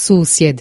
Súcied